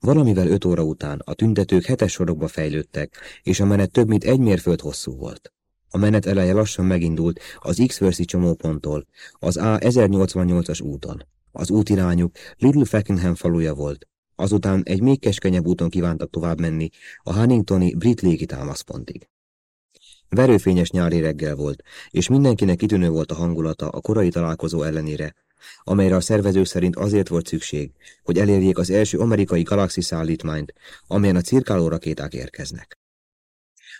Valamivel öt óra után a tüntetők hetes sorokba fejlődtek, és a menet több mint egy mérföld hosszú volt. A menet eleje lassan megindult az X-Versi csomóponttól, az A 1088-as úton. Az útirányuk Little Feckenham faluja volt, azután egy még keskenyebb úton kívántak tovább menni a Huntingtoni brit légitámaszpontig. Verőfényes nyári reggel volt, és mindenkinek kitűnő volt a hangulata a korai találkozó ellenére, amelyre a szervezők szerint azért volt szükség, hogy elérjék az első amerikai galaxi szállítmányt, amelyen a cirkáló rakéták érkeznek.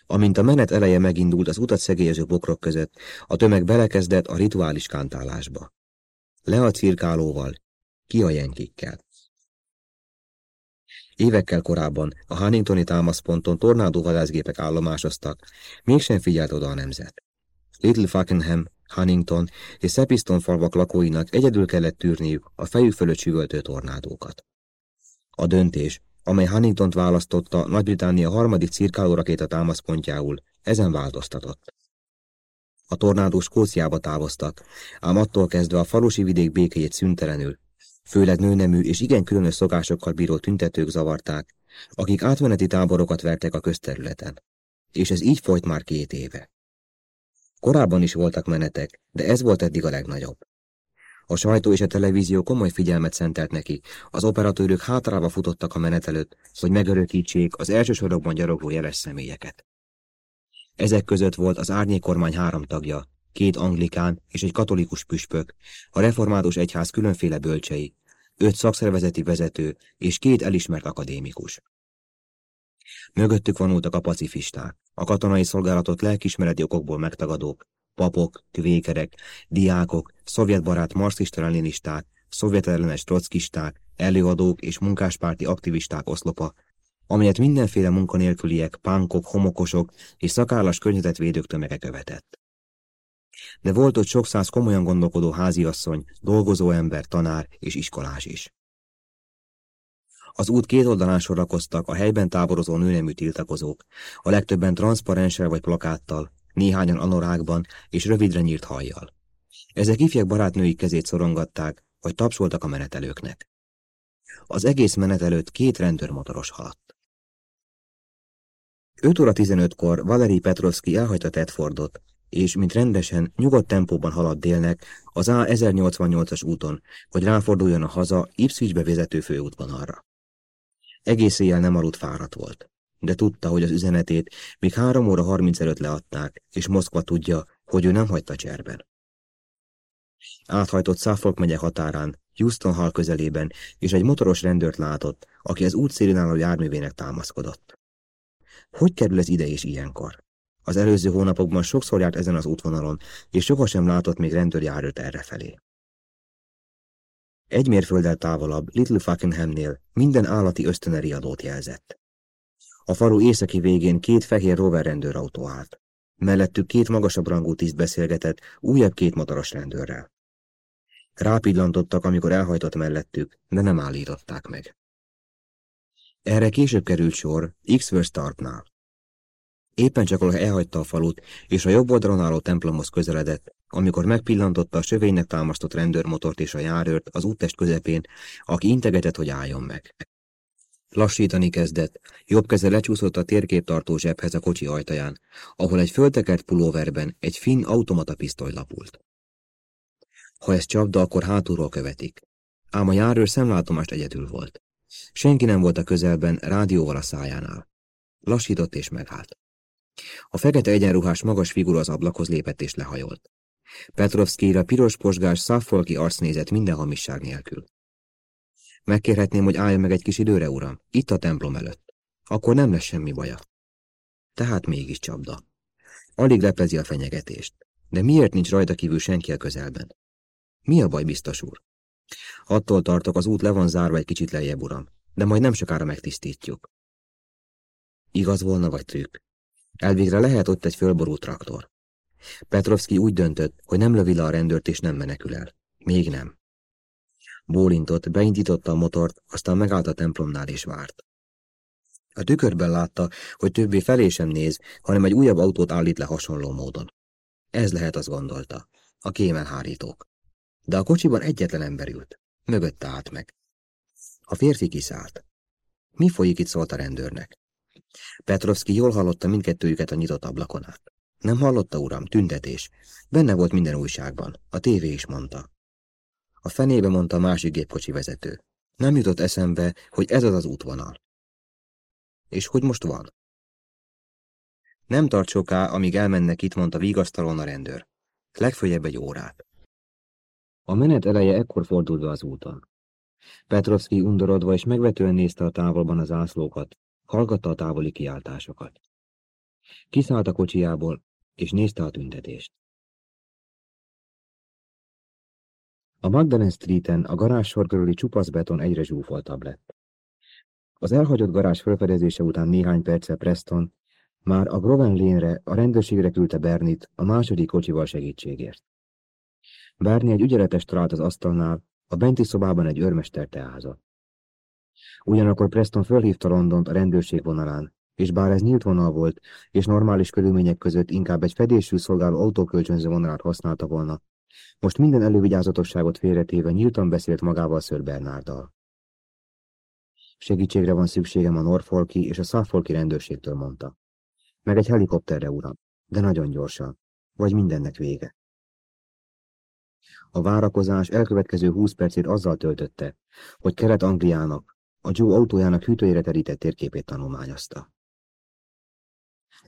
Amint a menet eleje megindult az utat szegélyező bokrok között, a tömeg belekezdett a rituális kántálásba. Le a cirkálóval, ki a jenkikkel. Évekkel korábban a Huntingtoni támaszponton tornádóvadászgépek állomásoztak, mégsem figyelt oda a nemzet. Little Falkenham, Huntington és Sepiston falvak lakóinak egyedül kellett tűrniük a fejük fölött süvöltő tornádókat. A döntés, amely Huntingtont választotta Nagy-Britannia harmadik cirkálórakéta támaszpontjául, ezen változtatott. A tornádós Skóciába távoztak, ám attól kezdve a falusi vidék békéjét szüntelenül, főleg nőnemű és igen különös szokásokkal bíró tüntetők zavarták, akik átmeneti táborokat vertek a közterületen. És ez így folyt már két éve. Korábban is voltak menetek, de ez volt eddig a legnagyobb. A sajtó és a televízió komoly figyelmet szentelt neki, az operatőrök hátrába futottak a menet előtt, hogy megörökítsék az első sorokban gyarogó jeles személyeket. Ezek között volt az árnyékormány három tagja, két anglikán és egy katolikus püspök, a református egyház különféle bölcsei, öt szakszervezeti vezető és két elismert akadémikus. Mögöttük vonultak a pacifisták, a katonai szolgálatot lelkismereti okokból megtagadók, papok, kvékerek, diákok, szovjetbarát marxista-leninisták, szovjetellenes trockisták, előadók és munkáspárti aktivisták oszlopa, amelyet mindenféle munkanélküliek, pánkok, homokosok és szakállas környezetvédők tömege követett. De volt ott sok száz komolyan gondolkodó háziasszony, dolgozó ember, tanár és iskolás is. Az út két oldalán sorakoztak a helyben táborozó nőnemű tiltakozók, a legtöbben transzparenssel vagy plakáttal, néhányan anorákban és rövidre nyírt hajjal. Ezek ifjak barátnői kezét szorongatták, vagy tapsoltak a menetelőknek. Az egész menet előtt két rendőrmotoros haladt. 5 óra 15-kor Valeri Petrovski elhagyta Tedfordot, és mint rendesen, nyugodt tempóban haladt délnek az A1088-as úton, hogy ráforduljon a haza Ipswichbe vezető főútvonalra. Egész éjjel nem aludt fáradt volt, de tudta, hogy az üzenetét még 3 óra 30 előtt leadták, és Moszkva tudja, hogy ő nem hagyta cserben. Áthajtott Suffolk megye határán, Houston hal közelében, és egy motoros rendőrt látott, aki az útszélén álló járművének támaszkodott. Hogy kerül ez ide és ilyenkor? Az előző hónapokban sokszor járt ezen az útvonalon, és sohasem látott még rendőrjárőt errefelé. Egy mérfölddel távolabb, Little Fuckinghamnél minden állati ösztöneri adót jelzett. A falu északi végén két fehér rover rendőrautó állt. Mellettük két magasabb rangú tiszt beszélgetett, újabb két motoros rendőrrel. Rápillantottak, amikor elhajtott mellettük, de nem állították meg. Erre később került sor X-Verse Tarpnál. Éppen csak ahol elhagyta a falut, és a jobb oldalon álló templomhoz közeledett, amikor megpillantotta a sövénynek támasztott rendőrmotort és a járőrt az úttest közepén, aki integetett, hogy álljon meg. Lassítani kezdett, jobb keze lecsúszott a térképtartó zsebhez a kocsi ajtaján, ahol egy föltekert pulóverben egy finn automata pisztoly lapult. Ha ez csapda, akkor hátulról követik. Ám a járőr szemlátomást egyedül volt. Senki nem volt a közelben, rádióval a szájánál. Lassított és megállt. A fekete egyenruhás magas figura az ablakhoz lépett és lehajolt. Petrovszkira piros posgás szaffolki arc nézett minden hamisság nélkül. Megkérhetném, hogy álljon meg egy kis időre, uram, itt a templom előtt. Akkor nem lesz semmi baja. Tehát mégis csapda. Alig leplezi a fenyegetést. De miért nincs rajta kívül senki a közelben? Mi a baj, biztos úr? Attól tartok, az út le van zárva egy kicsit lejjebb, uram, de majd nem sokára megtisztítjuk. Igaz volna, vagy trükk? Elvégre lehet ott egy fölborult traktor. Petrovski úgy döntött, hogy nem lövi le a rendőrt és nem menekül el. Még nem. Bólintott, beindította a motort, aztán megállt a templomnál és várt. A tükörben látta, hogy többé felé sem néz, hanem egy újabb autót állít le hasonló módon. Ez lehet, az gondolta. A kémelhárítók. De a kocsiban egyetlen ember ült. Mögötte állt meg. A férfi kiszállt. Mi folyik itt, szólt a rendőrnek. Petrovski jól hallotta mindkettőjüket a nyitott ablakon át. Nem hallotta, uram, tüntetés. Benne volt minden újságban. A tévé is mondta. A fenébe mondta a másik gépkocsi vezető. Nem jutott eszembe, hogy ez az az útvonal. És hogy most van? Nem tart soká, amíg elmennek itt, mondta vigasztalon a rendőr. Legfőjebb egy órát. A menet eleje ekkor fordult be az úton. Petrovski undorodva és megvetően nézte a távolban az ászlókat, hallgatta a távoli kiáltásokat. Kiszállt a kocsijából, és nézte a tüntetést. A Magdalen Streeten a garázsor körüli csupasz beton egyre zsúfoltabb lett. Az elhagyott garázs felfedezése után néhány perccel Preston már a Groven Lane-re a rendőrségre küldte Bernit a második kocsival segítségért. Berni egy ügyeletes talált az asztalnál, a benti szobában egy őrmester teázott. Ugyanakkor Preston fölhívta Londont a rendőrség vonalán, és bár ez nyílt vonal volt, és normális körülmények között inkább egy fedésű szolgáló autókölcsönző vonalát használta volna, most minden elővigyázatosságot félretéve nyíltan beszélt magával Sir Bernarddal. Segítségre van szükségem a Norfolki és a Suffolki rendőrségtől, mondta. Meg egy helikopterre, uram, de nagyon gyorsan, vagy mindennek vége. A várakozás elkövetkező húsz percét azzal töltötte, hogy Kelet-Angliának, a Joe autójának hűtőjére terített térképét tanulmányozta.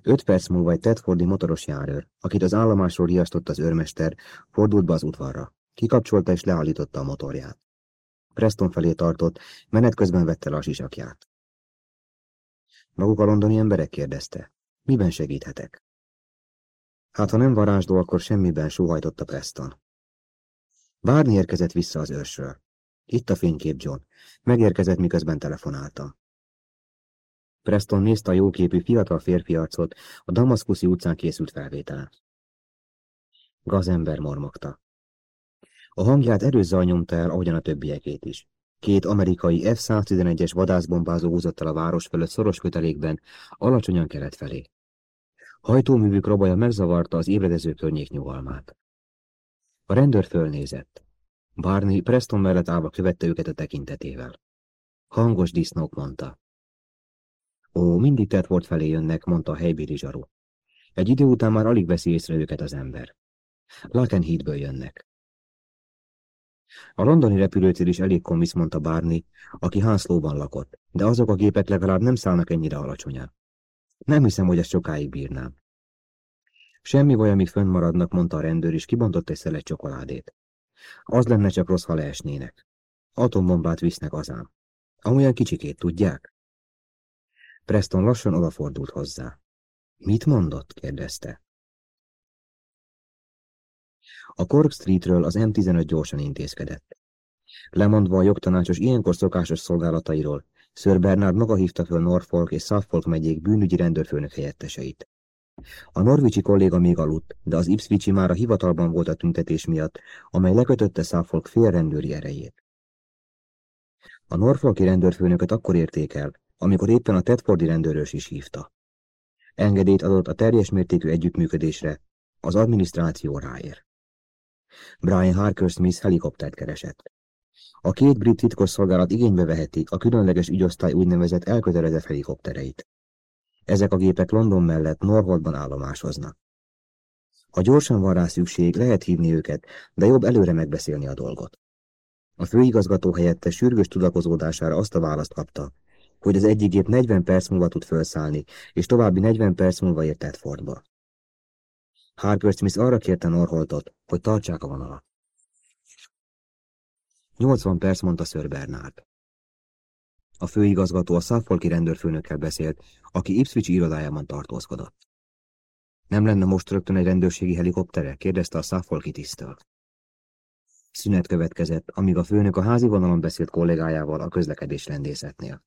Öt perc múlva egy Tedfordi motoros járőr, akit az állomásról riasztott az őrmester, fordult be az udvarra. Kikapcsolta és leállította a motorját. Preston felé tartott, menet közben vette le a sisakját. Maguk a londoni emberek kérdezte. Miben segíthetek? Hát, ha nem varázsló, akkor semmiben sóhajtotta Preston. Várni érkezett vissza az őrsről. Itt a fénykép, John. Megérkezett, miközben telefonáltam. Preston nézte a jóképű fiatal férfi arcot a Damaszkuszi utcán készült felvételen. Gazember mormogta. A hangját erős zaj nyomta el, ahogyan a többiekét is. Két amerikai F-111-es vadászbombázó húzott el a város fölött szoros kötelékben, alacsonyan kelet felé. Hajtóművük robaja megzavarta az ébredező környék nyugalmát. A rendőr fölnézett. Barney Preston mellett állva követte őket a tekintetével. Hangos disznók mondta. Ó, mindig tett volt felé jönnek, mondta a helybéli zsaru. Egy idő után már alig veszi észre őket az ember. Lakenheadből jönnek. A londoni repülőtér is elég komisz, mondta Barney, aki Hanslóban lakott, de azok a gépek legalább nem szállnak ennyire alacsonyan. Nem hiszem, hogy ezt sokáig bírnám. Semmi baj, amíg fönnmaradnak, mondta a rendőr, és kibontott egy szelet csokoládét. Az lenne csak rossz, ha leesnének. Atombombát visznek azám. Amolyan kicsikét, tudják? Preston lassan odafordult hozzá. Mit mondott? kérdezte. A Cork Streetről az M15 gyorsan intézkedett. Lemondva a jogtanácsos ilyenkor szokásos szolgálatairól, Sir Bernard maga hívta föl Norfolk és Suffolk megyék bűnügyi rendőrfőnök helyetteseit. A norvicsi kolléga még aludt, de az Ipswichi már a hivatalban volt a tüntetés miatt, amely lekötötte Suffolk fél rendőri erejét. A Norfolki rendőrfőnöket akkor érték el, amikor éppen a Tedfordi rendőrös is hívta. Engedélyt adott a teljes mértékű együttműködésre, az adminisztráció ráér. Brian Harker Smith helikoptert keresett. A két brit titkosszolgálat igénybe veheti a különleges ügyosztály úgynevezett elkötelezett helikoptereit. Ezek a gépek London mellett Norwoldban állomásoznak. Ha gyorsan van rá szükség, lehet hívni őket, de jobb előre megbeszélni a dolgot. A főigazgató helyette sürgős tudakozódására azt a választ kapta, hogy az egyik gép 40 perc múlva tud felszállni, és további 40 perc múlva ért Tedfordba. Harper Smith arra kérte Norholtot, hogy tartsák a vonalat. 80 perc, mondta Sir Bernard. A főigazgató a Suffolki rendőrfőnökkel beszélt, aki Ipswich irodájában tartózkodott. Nem lenne most rögtön egy rendőrségi helikoptere? kérdezte a Suffolki tisztől. Szünet következett, amíg a főnök a házi vonalon beszélt kollégájával a közlekedés rendészetnél.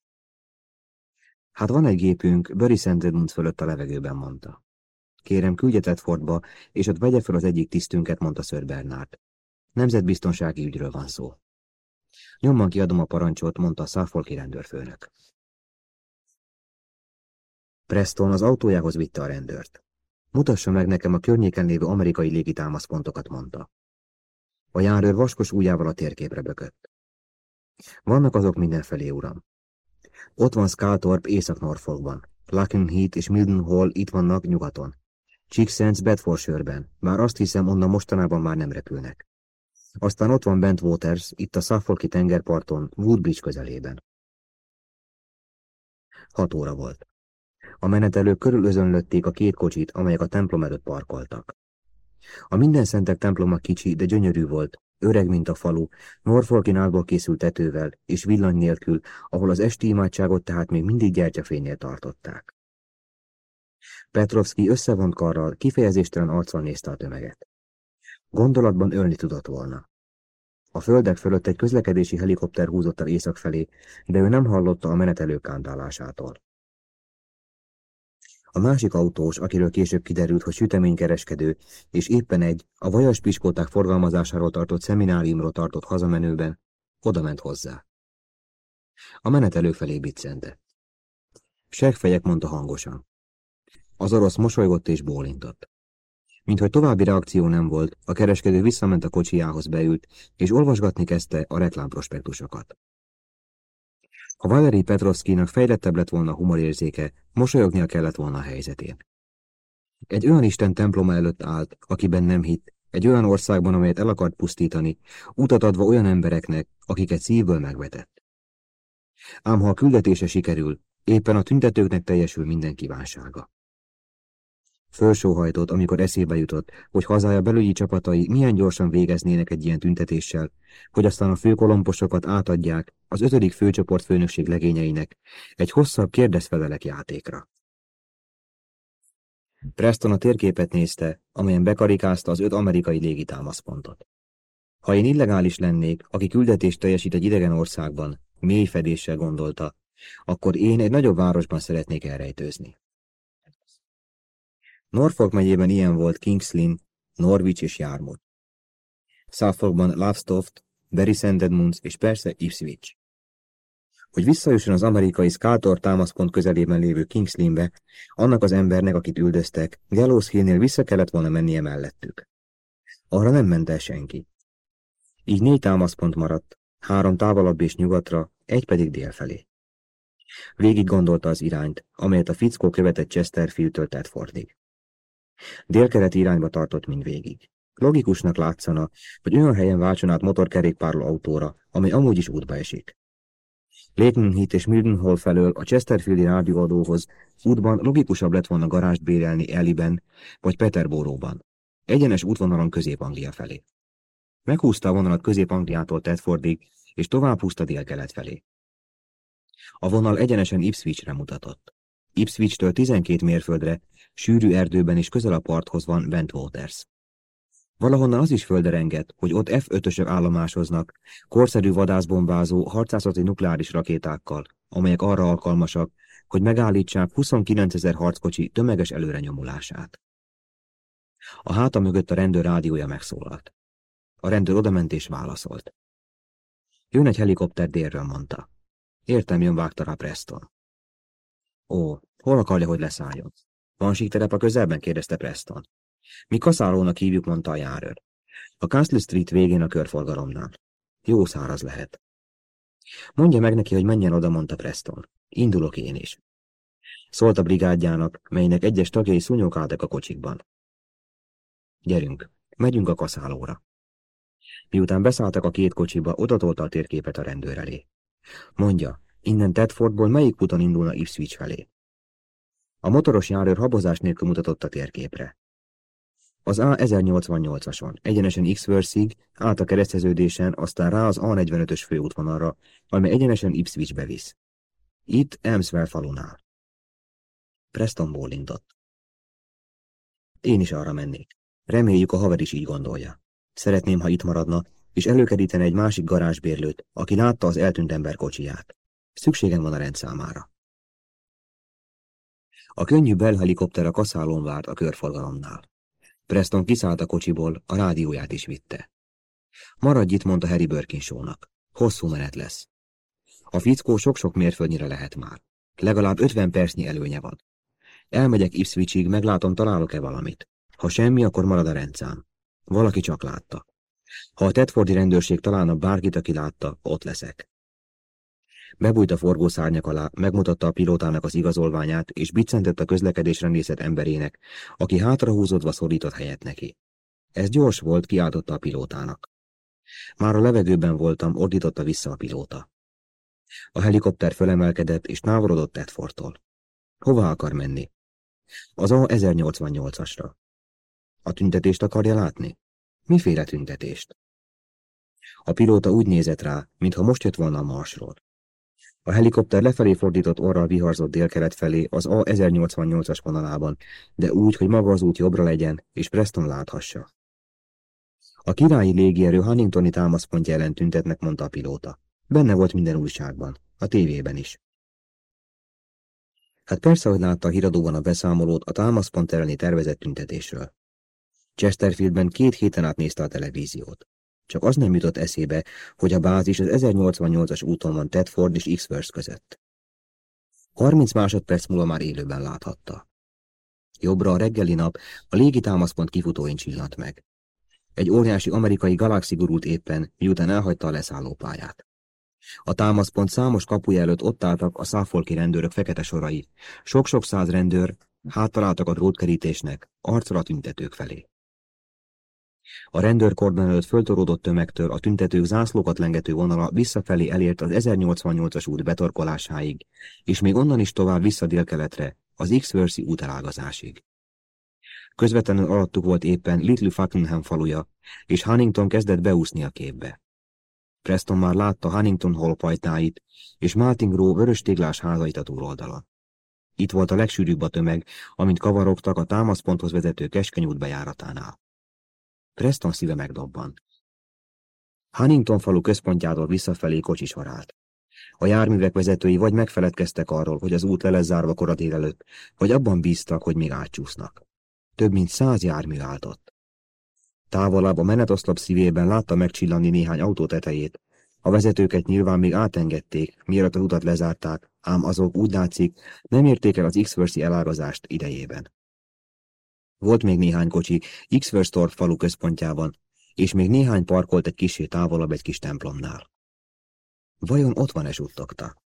Hát van egy gépünk, Bury St. Edmunds fölött a levegőben, mondta. Kérem, küldjetet Fordba, és ott vegye fel az egyik tisztünket, mondta Sir Bernard. Nemzetbiztonsági ügyről van szó. Nyomban kiadom a parancsot, mondta a Suffolki rendőrfőnök. Preston az autójához vitte a rendőrt. Mutassa meg nekem a környéken lévő amerikai légitámaszpontokat, mondta. A járőr vaskos ujjával a térképre bökött. Vannak azok mindenfelé, uram. Ott van Skaltorp Észak-Norfolkban. Lakenheath és Mildenhall itt vannak nyugaton. Chicksens Bedfordshire-ben, már azt hiszem onnan mostanában már nem repülnek. Aztán ott van Bent Waters, itt a Suffolki tengerparton, Woodbridge közelében. Hat óra volt. A menetelők körülözönlötték a két kocsit, amelyek a templom előtt parkoltak. A minden szentek temploma kicsi, de gyönyörű volt, öreg, mint a falu, Norfolkin álból készült tetővel, és villany nélkül, ahol az esti imádságot tehát még mindig gyertyafénynél tartották. Petrovski összevont karral, kifejezéstelen arccal nézte a tömeget. Gondolatban ölni tudott volna. A földek fölött egy közlekedési helikopter húzott el észak felé, de ő nem hallotta a menetelő kándálásától. A másik autós, akiről később kiderült, hogy süteménykereskedő, és éppen egy, a vajas piskóták forgalmazásáról tartott szemináriumról tartott hazamenőben, odament hozzá. A menetelő felé biccente. Segfejek mondta hangosan. Az orosz mosolygott és bólintott. Minthogy további reakció nem volt, a kereskedő visszament a kocsijához beült, és olvasgatni kezdte a reklámprospektusokat. Ha Valeri Petrovszkinak fejlettebb lett volna humorérzéke, mosolyognia kellett volna a helyzetén. Egy olyan Isten temploma előtt állt, akiben nem hitt, egy olyan országban, amelyet el akart pusztítani, utat adva olyan embereknek, akiket szívből megvetett. Ám ha a küldetése sikerül, éppen a tüntetőknek teljesül minden kívánsága. Fölsóhajtott, amikor eszébe jutott, hogy hazája belügyi csapatai milyen gyorsan végeznének egy ilyen tüntetéssel, hogy aztán a főkolomposokat átadják az ötödik főcsoport főnökség legényeinek egy hosszabb kérdezfelelek játékra. Preston a térképet nézte, amelyen bekarikázta az öt amerikai légitámaszpontot. Ha én illegális lennék, aki küldetést teljesít egy idegen országban, mély fedéssel gondolta, akkor én egy nagyobb városban szeretnék elrejtőzni. Norfolk megyében ilyen volt Kings Lynn, Norwich és Yarmouth. Suffolkban Lowestoft, Bury St. És persze Ipswich. Hogy visszajusson az amerikai Skátor támaszpont közelében lévő Kings Lynn-be, annak az embernek, akit üldöztek, Gallows Hillnél vissza kellett volna mennie mellettük. Arra nem ment el senki. Így négy támaszpont maradt, három távolabb és nyugatra, egy pedig délfelé. Végig gondolta az irányt, amelyet a fickó követett Chesterfield-től Tedfordig. Délkeleti irányba tartott mindvégig. Logikusnak látszana, hogy olyan helyen váltson át motorkerékpárló autóra, amely amúgy is útba esik. Leighton Heath és Mildenhall felől a Chesterfieldi rádióadóhoz útban logikusabb lett volna garást bérelni Eliben vagy Peterboróban, egyenes útvonalon Közép-Anglia felé. Meghúzta a vonalat Közép-Angliától Tedfordig, és tovább húzta délkelet felé. A vonal egyenesen Ipswichre mutatott. Ipswich-től 12 mérföldre, sűrű erdőben és közel a parthoz van Bentwaters. Valahonnan az is földerengett, hogy ott F-5-ösök állomásoznak, korszerű vadászbombázó, harcászati nukleáris rakétákkal, amelyek arra alkalmasak, hogy megállítsák 29 ezer harckocsi tömeges előrenyomulását. A háta mögött a rendőr rádiója megszólalt. A rendőr odament és válaszolt. Jön egy helikopter délről, mondta. Értem, jön vágta Preston. Ó, hol akarja, hogy leszálljon? Van síkterep a közelben? kérdezte Preston. Mi kaszálónak hívjuk, mondta a járőr. A Castle Street végén a körforgalomnál. Jó száraz lehet. Mondja meg neki, hogy menjen oda, mondta Preston. Indulok én is. Szólt a brigádjának, melynek egyes tagjai szúnyogáltak a kocsikban. Gyerünk, megyünk a kaszálóra. Miután beszálltak a két kocsiba, odatolta a térképet a rendőr elé. Mondja, innen Tedfordból melyik úton indulna Ipswich felé? A motoros járőr habozás nélkül mutatott a térképre. Az A1088-ason, egyenesen x ig át a kereszteződésen, aztán rá az A45-ös főútvonalra, amely egyenesen Ipswich visz. Itt Elmswell falunál. Preston bólintott. Én is arra mennék. Reméljük a haver is így gondolja. Szeretném, ha itt maradna, és előkerítene egy másik garázsbérlőt, aki látta az eltűnt ember kocsiját. Szükségem van a rendszámára. A könnyű belhelikopter a kaszálón várt a körforgalomnál. Preston kiszállt a kocsiból, a rádióját is vitte. Maradj itt, mondta Harry Birkinshaw-nak. Hosszú menet lesz. A fickó sok-sok mérföldnyire lehet már. Legalább ötven percnyi előnye van. Elmegyek Ipswichig, meglátom, találok-e valamit. Ha semmi, akkor marad a rendszám. Valaki csak látta. Ha a Tedfordi rendőrség találna bárkit, aki látta, ott leszek. Bebújt a forgószárnyak alá, megmutatta a pilótának az igazolványát, és biccentett a közlekedésre nézett emberének, aki hátrahúzódva szorított helyet neki. Ez gyors volt, kiáltotta a pilótának. Már a levegőben voltam, ordította vissza a pilóta. A helikopter fölemelkedett, és távolodott Tedfordtól. Hova akar menni? Az A1088-asra. A tüntetést akarja látni? Miféle tüntetést? A pilóta úgy nézett rá, mintha most jött volna a marsról. A helikopter lefelé fordított orral viharzott délkelet felé az A1088-as vonalában, de úgy, hogy maga az út jobbra legyen, és Preston láthassa. A királyi légierő Huntingtoni támaszpontja ellen tüntetnek, mondta a pilóta. Benne volt minden újságban, a tévében is. Hát persze, hogy látta a híradóban a beszámolót a támaszpont elleni tervezett tüntetésről. Chesterfieldben két héten át nézte a televíziót. Csak az nem jutott eszébe, hogy a bázis az 1088-as úton van Tedford és X-Verse között. 30 másodperc múlva már élőben láthatta. Jobbra a reggeli nap a légitámaszpont kifutóin csillant meg. Egy óriási amerikai galaxi gurult éppen, miután elhagyta a leszállópályát. A támaszpont számos kapuja előtt ott álltak a száfolki rendőrök fekete sorai. Sok-sok száz rendőr háttaláltak a drótkerítésnek, arcra tüntetők felé. A rendőrkordon előtt föltoródott tömegtől a tüntetők zászlókat lengető vonala visszafelé elért az 1088-as út betorkolásáig, és még onnan is tovább vissza délkeletre, az X-Versi útelágazásig. Közvetlenül alattuk volt éppen Little Fakenham faluja, és Huntington kezdett beúszni a képbe. Preston már látta Huntington Hall pajtáit, és Maltingro vörös téglás házait a túloldalon. Itt volt a legsűrűbb a tömeg, amint kavarogtak a támaszponthoz vezető keskeny út bejáratánál. Preston szíve megdobban. Huntington falu központjától visszafelé kocsisorált. A járművek vezetői vagy megfeledkeztek arról, hogy az út le lesz zárva vagy abban bíztak, hogy még átcsúsznak. Több mint száz jármű állt. Távolabb a menetoszlop szívében látta megcsillanni néhány autó tetejét. A vezetőket nyilván még átengedték, mielőtt az utat lezárták, ám azok úgy látszik, nem érték el az x elágazást idejében. Volt még néhány kocsi x falu központjában, és még néhány parkolt egy kisé távolabb egy kis templomnál. Vajon ott van-e suttogta?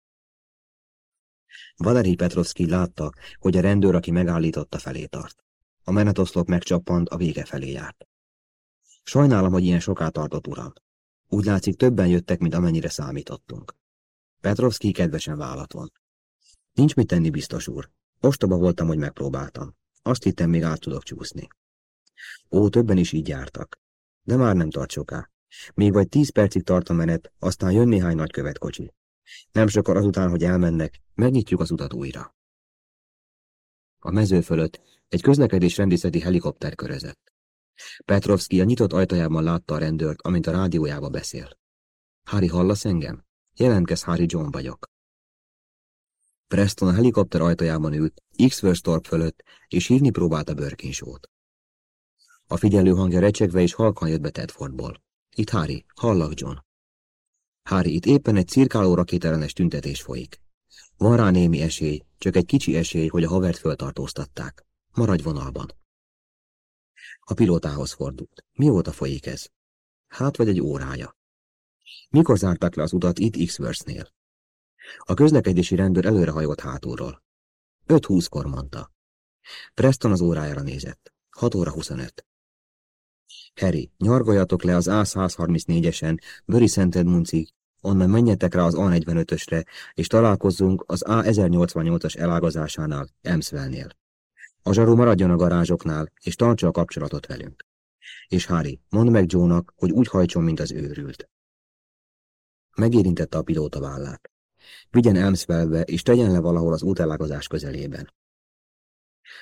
Valeri Petrovski látta, hogy a rendőr, aki megállította, felé tart. A menetoszlop megcsappant, a vége felé járt. Sajnálom, hogy ilyen soká tartott, uram. Úgy látszik, többen jöttek, mint amennyire számítottunk. Petrovski kedvesen vállat von. Nincs mit tenni, biztos úr. Ostoba voltam, hogy megpróbáltam. Azt hittem, még át tudok csúszni. Ó, többen is így jártak. De már nem tart soká. Még vagy tíz percig tart a menet, aztán jön néhány nagy követkocsi. Nem sokkal azután, hogy elmennek, megnyitjuk az utat újra. A mező fölött egy közlekedés rendészeti helikopter körözött. Petrovski a nyitott ajtajában látta a rendőrt, amint a rádiójába beszél. Hári, hallasz engem? Jelentkez Hári John vagyok. Preston a helikopter ajtajában ült, X-Verstorp fölött, és hívni próbálta Börkinsót. A figyelő hangja recsegve és halkan jött be Tedfordból. Itt Hári, hallak John. Hári, itt éppen egy cirkáló rakétellenes tüntetés folyik. Van rá némi esély, csak egy kicsi esély, hogy a havert föltartóztatták. Maradj vonalban. A pilótához fordult. Mióta folyik ez? Hát vagy egy órája. Mikor zárták le az utat itt x nél A közlekedési rendőr előrehajolt hátulról. 5-20-kor mondta. Preston az órájára nézett. 6 óra 25. Harry, nyargoljatok le az A134-esen, Böri Szent Edmundsig, onnan menjetek rá az A45-ösre, és találkozzunk az A1088-as elágazásánál, Emswellnél. A zsarú maradjon a garázsoknál, és tartsa a kapcsolatot velünk. És Harry, mondd meg Joe-nak, hogy úgy hajtson, mint az őrült. Megérintette a pilóta vállát. Vigyen Elmswellbe, és tegyen le valahol az útelágazás közelében.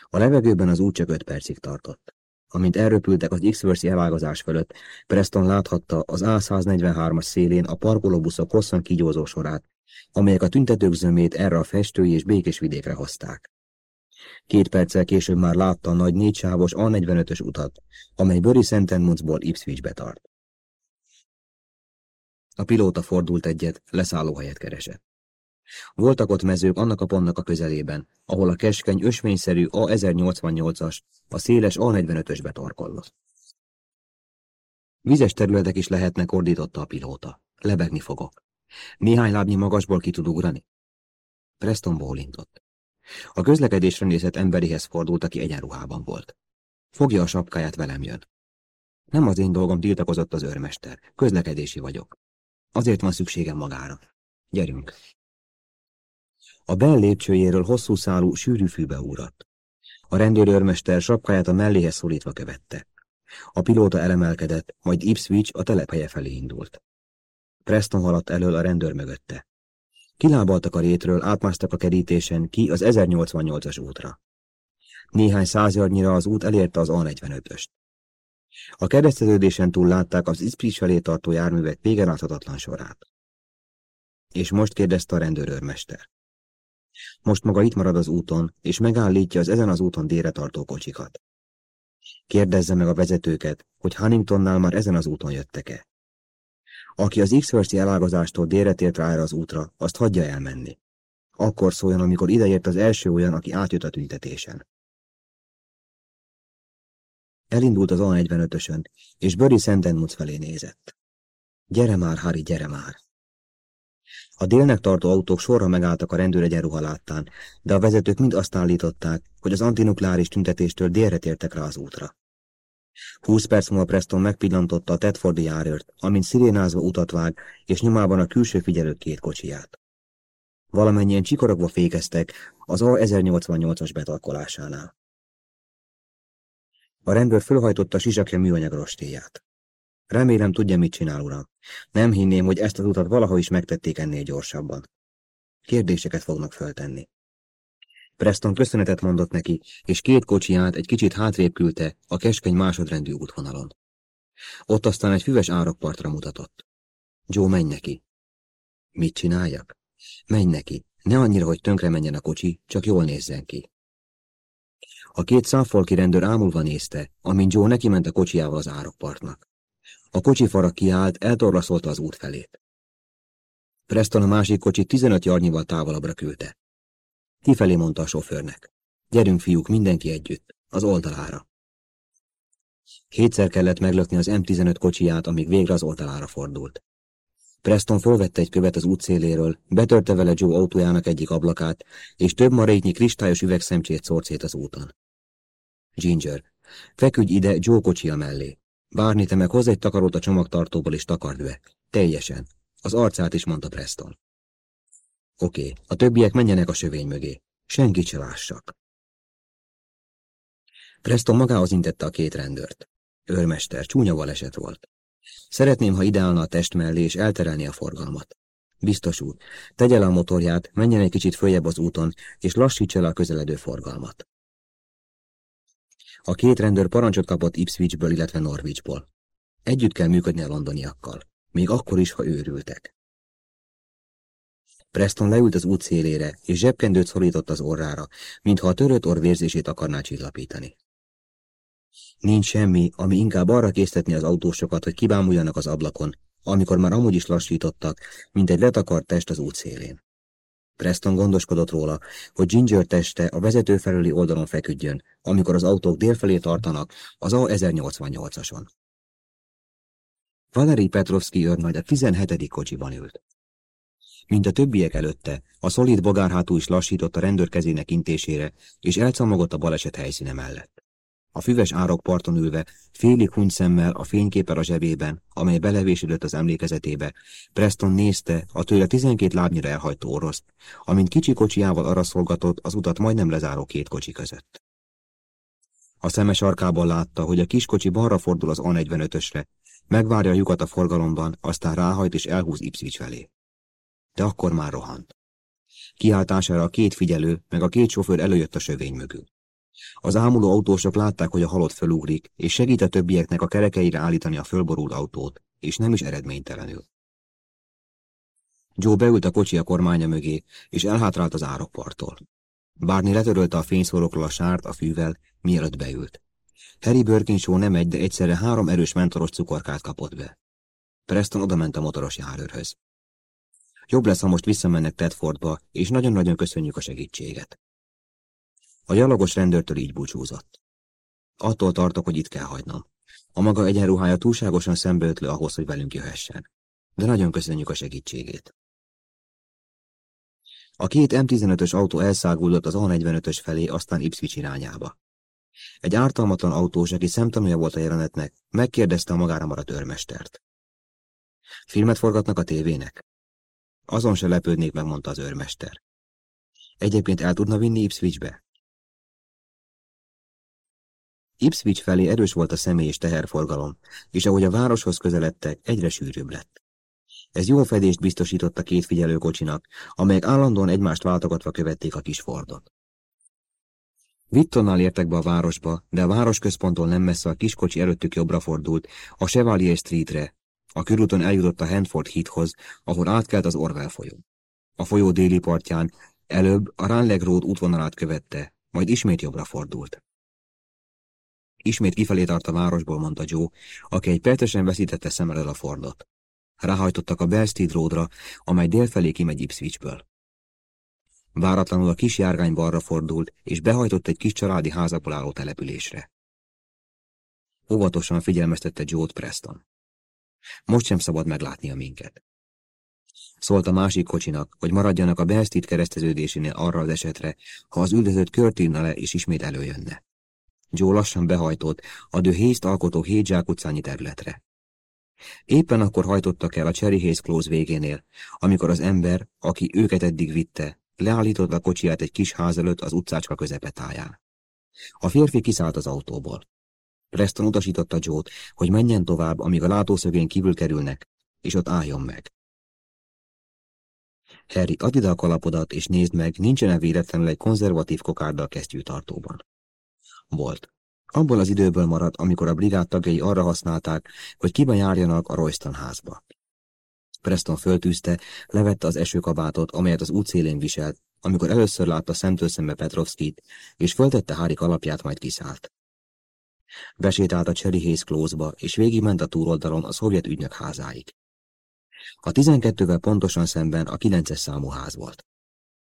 A levegőben az út csak öt percig tartott. Amint elröpültek az X-Versi elágazás fölött, Preston láthatta az A143-as szélén a parkolóbuszok hosszan kigyózó sorát, amelyek a tüntetők zömét erre a festői és békés vidékre hozták. Két perccel később már látta a nagy négysávos A45-ös utat, amely Bury Szent Edmundsból Ipswichbe tart. A pilóta fordult egyet, leszállóhelyet keresett. Voltak ott mezők annak a pontnak a közelében, ahol a keskeny, ösvényszerű A1088-as, a széles A45-ösbe torkollott. Vizes területek is lehetnek, ordította a pilóta. Lebegni fogok. Néhány lábnyi magasból ki tud ugrani? Preston bólintott. A közlekedésre nézett emberihez fordult, aki egyenruhában volt. Fogja a sapkáját, velem jön. Nem az én dolgom, tiltakozott az őrmester. Közlekedési vagyok. Azért van szükségem magára. Gyerünk. A bel lépcsőjéről hosszú szálú, sűrű fűbe úratt. A rendőrőrmester sapkáját a melléhez szólítva követte. A pilóta elemelkedett, majd Ipswich a telephelye felé indult. Preston haladt elől a rendőr mögötte. Kilábaltak a rétről, átmásztak a kerítésen ki az 1088-as útra. Néhány százjarnyira az út elérte az A45-öst. A kereszteződésen túl látták az Ipswich felé tartó járművek végeláthatatlan sorát. És most kérdezte a rendőrőrmester. Most maga itt marad az úton, és megállítja az ezen az úton délre tartó kocsikat. Kérdezze meg a vezetőket, hogy Huntingtonnál már ezen az úton jöttek-e. Aki az x elágazástól délre tért rá erre az útra, azt hagyja elmenni. Akkor szóljon, amikor ideért az első olyan, aki átjött a tüntetésen. Elindult az A45-ösön, és Böri Szentenmuc felé nézett. Gyere már, Harry, gyere már! A délnek tartó autók sorra megálltak a rendőr egyenruha láttán, de a vezetők mind azt állították, hogy az antinukleáris tüntetéstől délre tértek rá az útra. Húsz perc múlva Preston megpillantotta a Tedfordi járőrt, amint szirénázva utat vág, és nyomában a külső figyelők két kocsiját. Valamennyien csikorogva fékeztek az A1088-as betalkolásánál. A rendőr fölhajtotta sisakja műanyag rostéját. Remélem tudja, mit csinál, uram. Nem hinném, hogy ezt az utat valaha is megtették ennél gyorsabban. Kérdéseket fognak föltenni. Preston köszönetet mondott neki, és két kocsiját egy kicsit hátrébb küldte a keskeny másodrendű útvonalon. Ott aztán egy füves árokpartra mutatott. Joe, menj neki. Mit csináljak? Menj neki. Ne annyira, hogy tönkre menjen a kocsi, csak jól nézzen ki. A két száfolki rendőr ámulva nézte, amint Joe neki ment a kocsijával az árokpartnak. A kocsi fara kiállt, eltorlaszolta az út felét. Preston a másik kocsi 15 jarnyival távolabbra küldte. Kifelé mondta a sofőrnek. Gyerünk, fiúk, mindenki együtt, az oldalára. Hétszer kellett meglökni az M15 kocsiját, amíg végre az oldalára fordult. Preston fölvette egy követ az útszéléről, betörte vele Joe autójának egyik ablakát, és több maréknyi kristályos üvegszemcsét szórt szét az úton. Ginger, feküdj ide Joe kocsija mellé. Bárni te meg hoz egy takarót a csomagtartóból és takard be. Teljesen. Az arcát is mondta Preston. Oké, a többiek menjenek a sövény mögé. Senkit se lássak. Preston magához intette a két rendőrt. Őrmester, csúnya baleset volt. Szeretném, ha ideálna a test mellé és elterelni a forgalmat. Biztos úr, tegye le a motorját, menjen egy kicsit följebb az úton, és lassítsa le a közeledő forgalmat. A két rendőr parancsot kapott Ipswichből, illetve Norwichból. Együtt kell működni a londoniakkal, még akkor is, ha őrültek. Preston leült az út szélére, és zsebkendőt szorított az orrára, mintha a törött orr vérzését akarná csillapítani. Nincs semmi, ami inkább arra késztetni az autósokat, hogy kibámuljanak az ablakon, amikor már amúgy is lassítottak, mint egy letakart test az út szélén. Preston gondoskodott róla, hogy Ginger teste a vezető felüli oldalon feküdjön, amikor az autók délfelé tartanak az A1088-ason. Valeri Petrovski őrnagy a 17. kocsiban ült. Mint a többiek előtte, a szolid bogárhátú is lassított a rendőr intésére, és elcamogott a baleset helyszíne mellett. A füves árok parton ülve, félig huny szemmel a fényképer a zsebében, amely belevésődött az emlékezetébe, Preston nézte a tőle tizenkét lábnyira elhajtó oroszt, amint kicsi kocsiával arra szolgatott az utat majdnem lezáró két kocsi között. A szemes arkából látta, hogy a kiskocsi balra fordul az A45-ösre, megvárja a lyukat a forgalomban, aztán ráhajt és elhúz Ipswich felé. De akkor már rohant. Kiáltására a két figyelő, meg a két sofőr előjött a sövény mögül. Az ámuló autósok látták, hogy a halott fölugrik, és segít a többieknek a kerekeire állítani a fölborult autót, és nem is eredménytelenül. Joe beült a kocsi a kormánya mögé, és elhátrált az árokparttól. Barney letörölte a fényszórókról a sárt a fűvel, mielőtt beült. Harry Birkinshaw nem egy, de egyszerre három erős mentoros cukorkát kapott be. Preston odament a motoros járőrhöz. Jobb lesz, ha most visszamennek Tedfordba, és nagyon-nagyon köszönjük a segítséget. A gyalogos rendőrtől így búcsúzott. Attól tartok, hogy itt kell hagynom. A maga egyenruhája túlságosan szembeötlő ahhoz, hogy velünk jöhessen. De nagyon köszönjük a segítségét. A két M15-ös autó elszáguldott az A45-ös felé, aztán Ipswich irányába. Egy ártalmatlan autós, aki szemtanúja volt a jelenetnek, megkérdezte a magára maradt őrmestert. Filmet forgatnak a tévének? Azon se lepődnék, megmondta az őrmester. Egyébként el tudna vinni Ipswichbe? Ipswich felé erős volt a személy és teherforgalom, és ahogy a városhoz közeledtek, egyre sűrűbb lett. Ez jó fedést biztosított a két figyelőkocsinak, amelyek állandóan egymást váltogatva követték a kis Fordot. Vittonnal értek be a városba, de a városközponttól nem messze a kiskocsi előttük jobbra fordult, a Chevalier Streetre. A körúton eljutott a Hanford hídhoz, ahol átkelt az Orwell folyó. A folyó déli partján előbb a Ranleg Road útvonalát követte, majd ismét jobbra fordult. Ismét kifelé tart a városból, mondta Joe, aki egy percesen veszítette szem elől a Fordot. Ráhajtottak a Belstead Roadra, amely délfelé kimegy Ipswichből. Váratlanul a kis járgány balra fordult, és behajtott egy kis családi házakból álló településre. Óvatosan figyelmeztette Joe-t Preston. Most sem szabad meglátnia minket. Szólt a másik kocsinak, hogy maradjanak a Belstead kereszteződésénél arra az esetre, ha az üldözött körtírna le és ismét előjönne. Joe lassan behajtott a The Haste alkotó Hédzsák utcányi területre. Éppen akkor hajtottak el a Cherry Haze Close végénél, amikor az ember, aki őket eddig vitte, leállította a kocsiját egy kis ház előtt az utcácska közepetáján. A férfi kiszállt az autóból. Preston utasította Joe-t, hogy menjen tovább, amíg a látószögén kívül kerülnek, és ott álljon meg. Harry, add ide a kalapodat, és nézd meg, nincsen-e véletlenül egy konzervatív kokárdal kesztyűtartóban. Volt. Abból az időből maradt, amikor a brigád tagjai arra használták, hogy kiben járjanak a Royston házba. Preston föltűzte, levette az esőkabátot, amelyet az útszélén viselt, amikor először látta szemtől szembe Petrovskit, és föltette Hári alapját, majd kiszállt. Besétált a Cherry Close-ba, és végigment a túroldalon a szovjet ügynök házáig. A tizenkettővel pontosan szemben a kilences számú ház volt.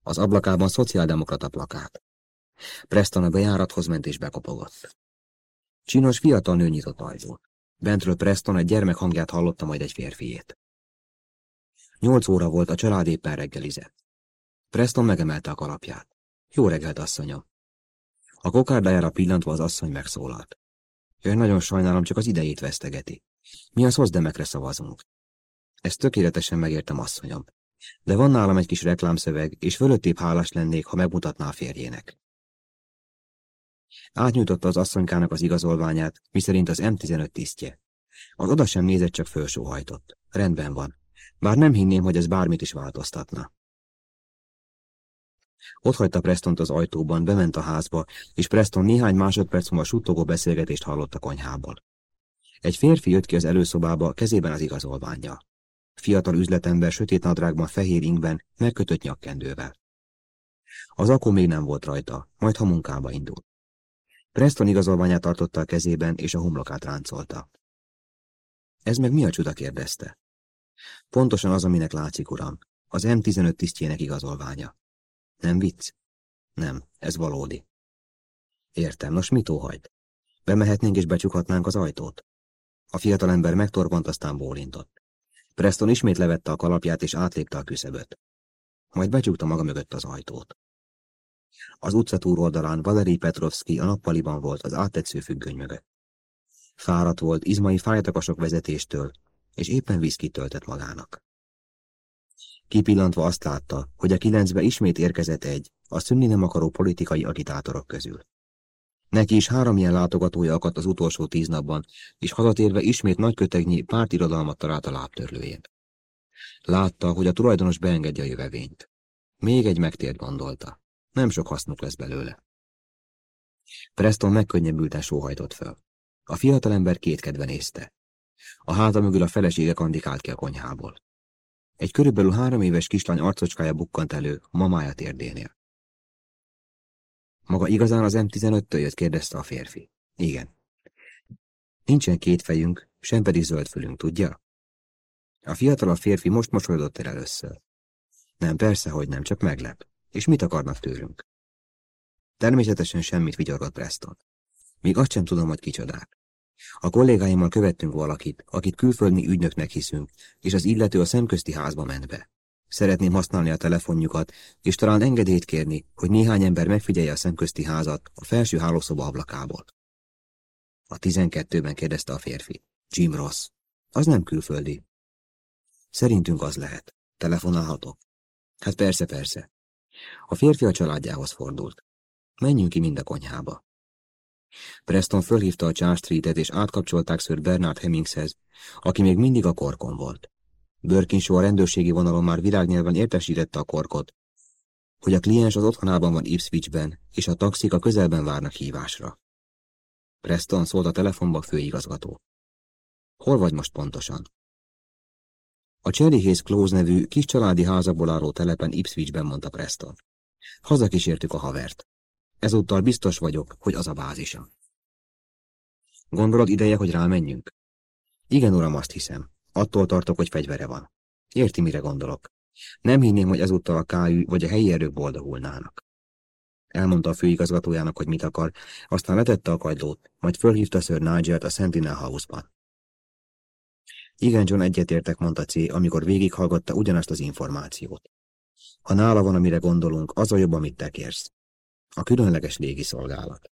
Az ablakában szociáldemokrata plakát. Preston a bejárathoz ment és bekopogott. Csinos fiatal nő nyitott ajtót. Bentről Preston egy gyermek hangját hallotta majd egy férfiét. Nyolc óra volt, a család éppen reggelizett. Preston megemelte a kalapját. Jó reggelt, asszonyom. A kokárdájára pillantva az asszony megszólalt. Jön nagyon sajnálom, csak az idejét vesztegeti. Mi a szozdemekre szavazunk. Ezt tökéletesen megértem, asszonyom. De van nálam egy kis reklámszöveg, és fölöttébb hálás lennék, ha megmutatná a férjének. Átnyújtotta az asszonykának az igazolványát, miszerint az M15 tisztje. Az oda sem nézett, csak fölsóhajtott. Rendben van. Bár nem hinném, hogy ez bármit is változtatna. Ott hagyta Prestont az ajtóban, bement a házba, és Preston néhány másodperc múlva suttogó beszélgetést hallott a konyhából. Egy férfi jött ki az előszobába, kezében az igazolványa. Fiatal üzletember sötét nadrágban, fehér ingben, megkötött nyakkendővel. Az akkor még nem volt rajta, majd ha munkába indult. Preston igazolványát tartotta a kezében, és a homlokát ráncolta. Ez meg mi a csuda kérdezte? Pontosan az, aminek látszik, uram. Az M15 tisztjének igazolványa. Nem vicc? Nem, ez valódi. Értem, nos mit óhajt? Bemehetnénk és becsukhatnánk az ajtót? A fiatalember megtorpant, aztán bólintott. Preston ismét levette a kalapját és átlépte a küszöböt. Majd becsukta maga mögött az ajtót. Az utca túroldalán Valeri Petrovski a nappaliban volt az áttetsző függöny mögött. Fáradt volt, izmai fájtak a vezetéstől, és éppen viszkit töltett magának. Kipillantva azt látta, hogy a kilencbe ismét érkezett egy, a szünni nem akaró politikai agitátorok közül. Neki is három ilyen látogatója akadt az utolsó tíz napban, és hazatérve ismét nagykötegnyi pártirodalmat talált a lábtörlőjén. Látta, hogy a tulajdonos beengedje a jövevényt. Még egy megtért gondolta. Nem sok hasznuk lesz belőle. Preston megkönnyebbülten sóhajtott föl. A fiatalember kétkedve nézte. A háta mögül a felesége kandikált ki a konyhából. Egy körülbelül három éves kislány arcocskája bukkant elő, mamája térdénél. Maga igazán az M15-től jött, kérdezte a férfi. Igen. Nincsen két fejünk, sem pedig zöld fülünk, tudja? A fiatal a férfi most mosolyodott el először. Nem, persze, hogy nem, csak meglep. És mit akarnak tőlünk? Természetesen semmit vigyorgott Preston. Még azt sem tudom, hogy kicsodák. A kollégáimmal követtünk valakit, akit külföldi ügynöknek hiszünk, és az illető a szemközti házba ment be. Szeretném használni a telefonjukat, és talán engedélyt kérni, hogy néhány ember megfigyelje a szemközti házat a felső hálószoba ablakából. A tizenkettőben kérdezte a férfi. Jim Ross. Az nem külföldi. Szerintünk az lehet. Telefonálhatok? Hát persze, persze. A férfi a családjához fordult. Menjünk ki mind a konyhába. Preston fölhívta a Charles Street-et, és átkapcsolták Sir Bernard Hemmingshez, aki még mindig a korkon volt. Birkinshaw a rendőrségi vonalon már világnyelven értesítette a korkot, hogy a kliens az otthonában van Ipswichben, és a taxik a közelben várnak hívásra. Preston szólt a telefonba főigazgató. Hol vagy most pontosan? A Cherry Hayes Close nevű kis családi házakból álló telepen Ipswichben, mondta Preston. Hazakísértük a havert. Ezúttal biztos vagyok, hogy az a bázisa. Gondolod ideje, hogy rámenjünk? Igen, uram, azt hiszem. Attól tartok, hogy fegyvere van. Érti, mire gondolok. Nem hinném, hogy ezúttal a KÜ vagy a helyi erők boldogulnának. Elmondta a főigazgatójának, hogy mit akar, aztán letette a kagylót, majd fölhívta Sir Nigel-t a Sentinel House-ban. Igen, John egyetértek, mondta C, amikor végighallgatta ugyanazt az információt. Ha nála van, amire gondolunk, az a jobb, amit te kérsz. A különleges légiszolgálat.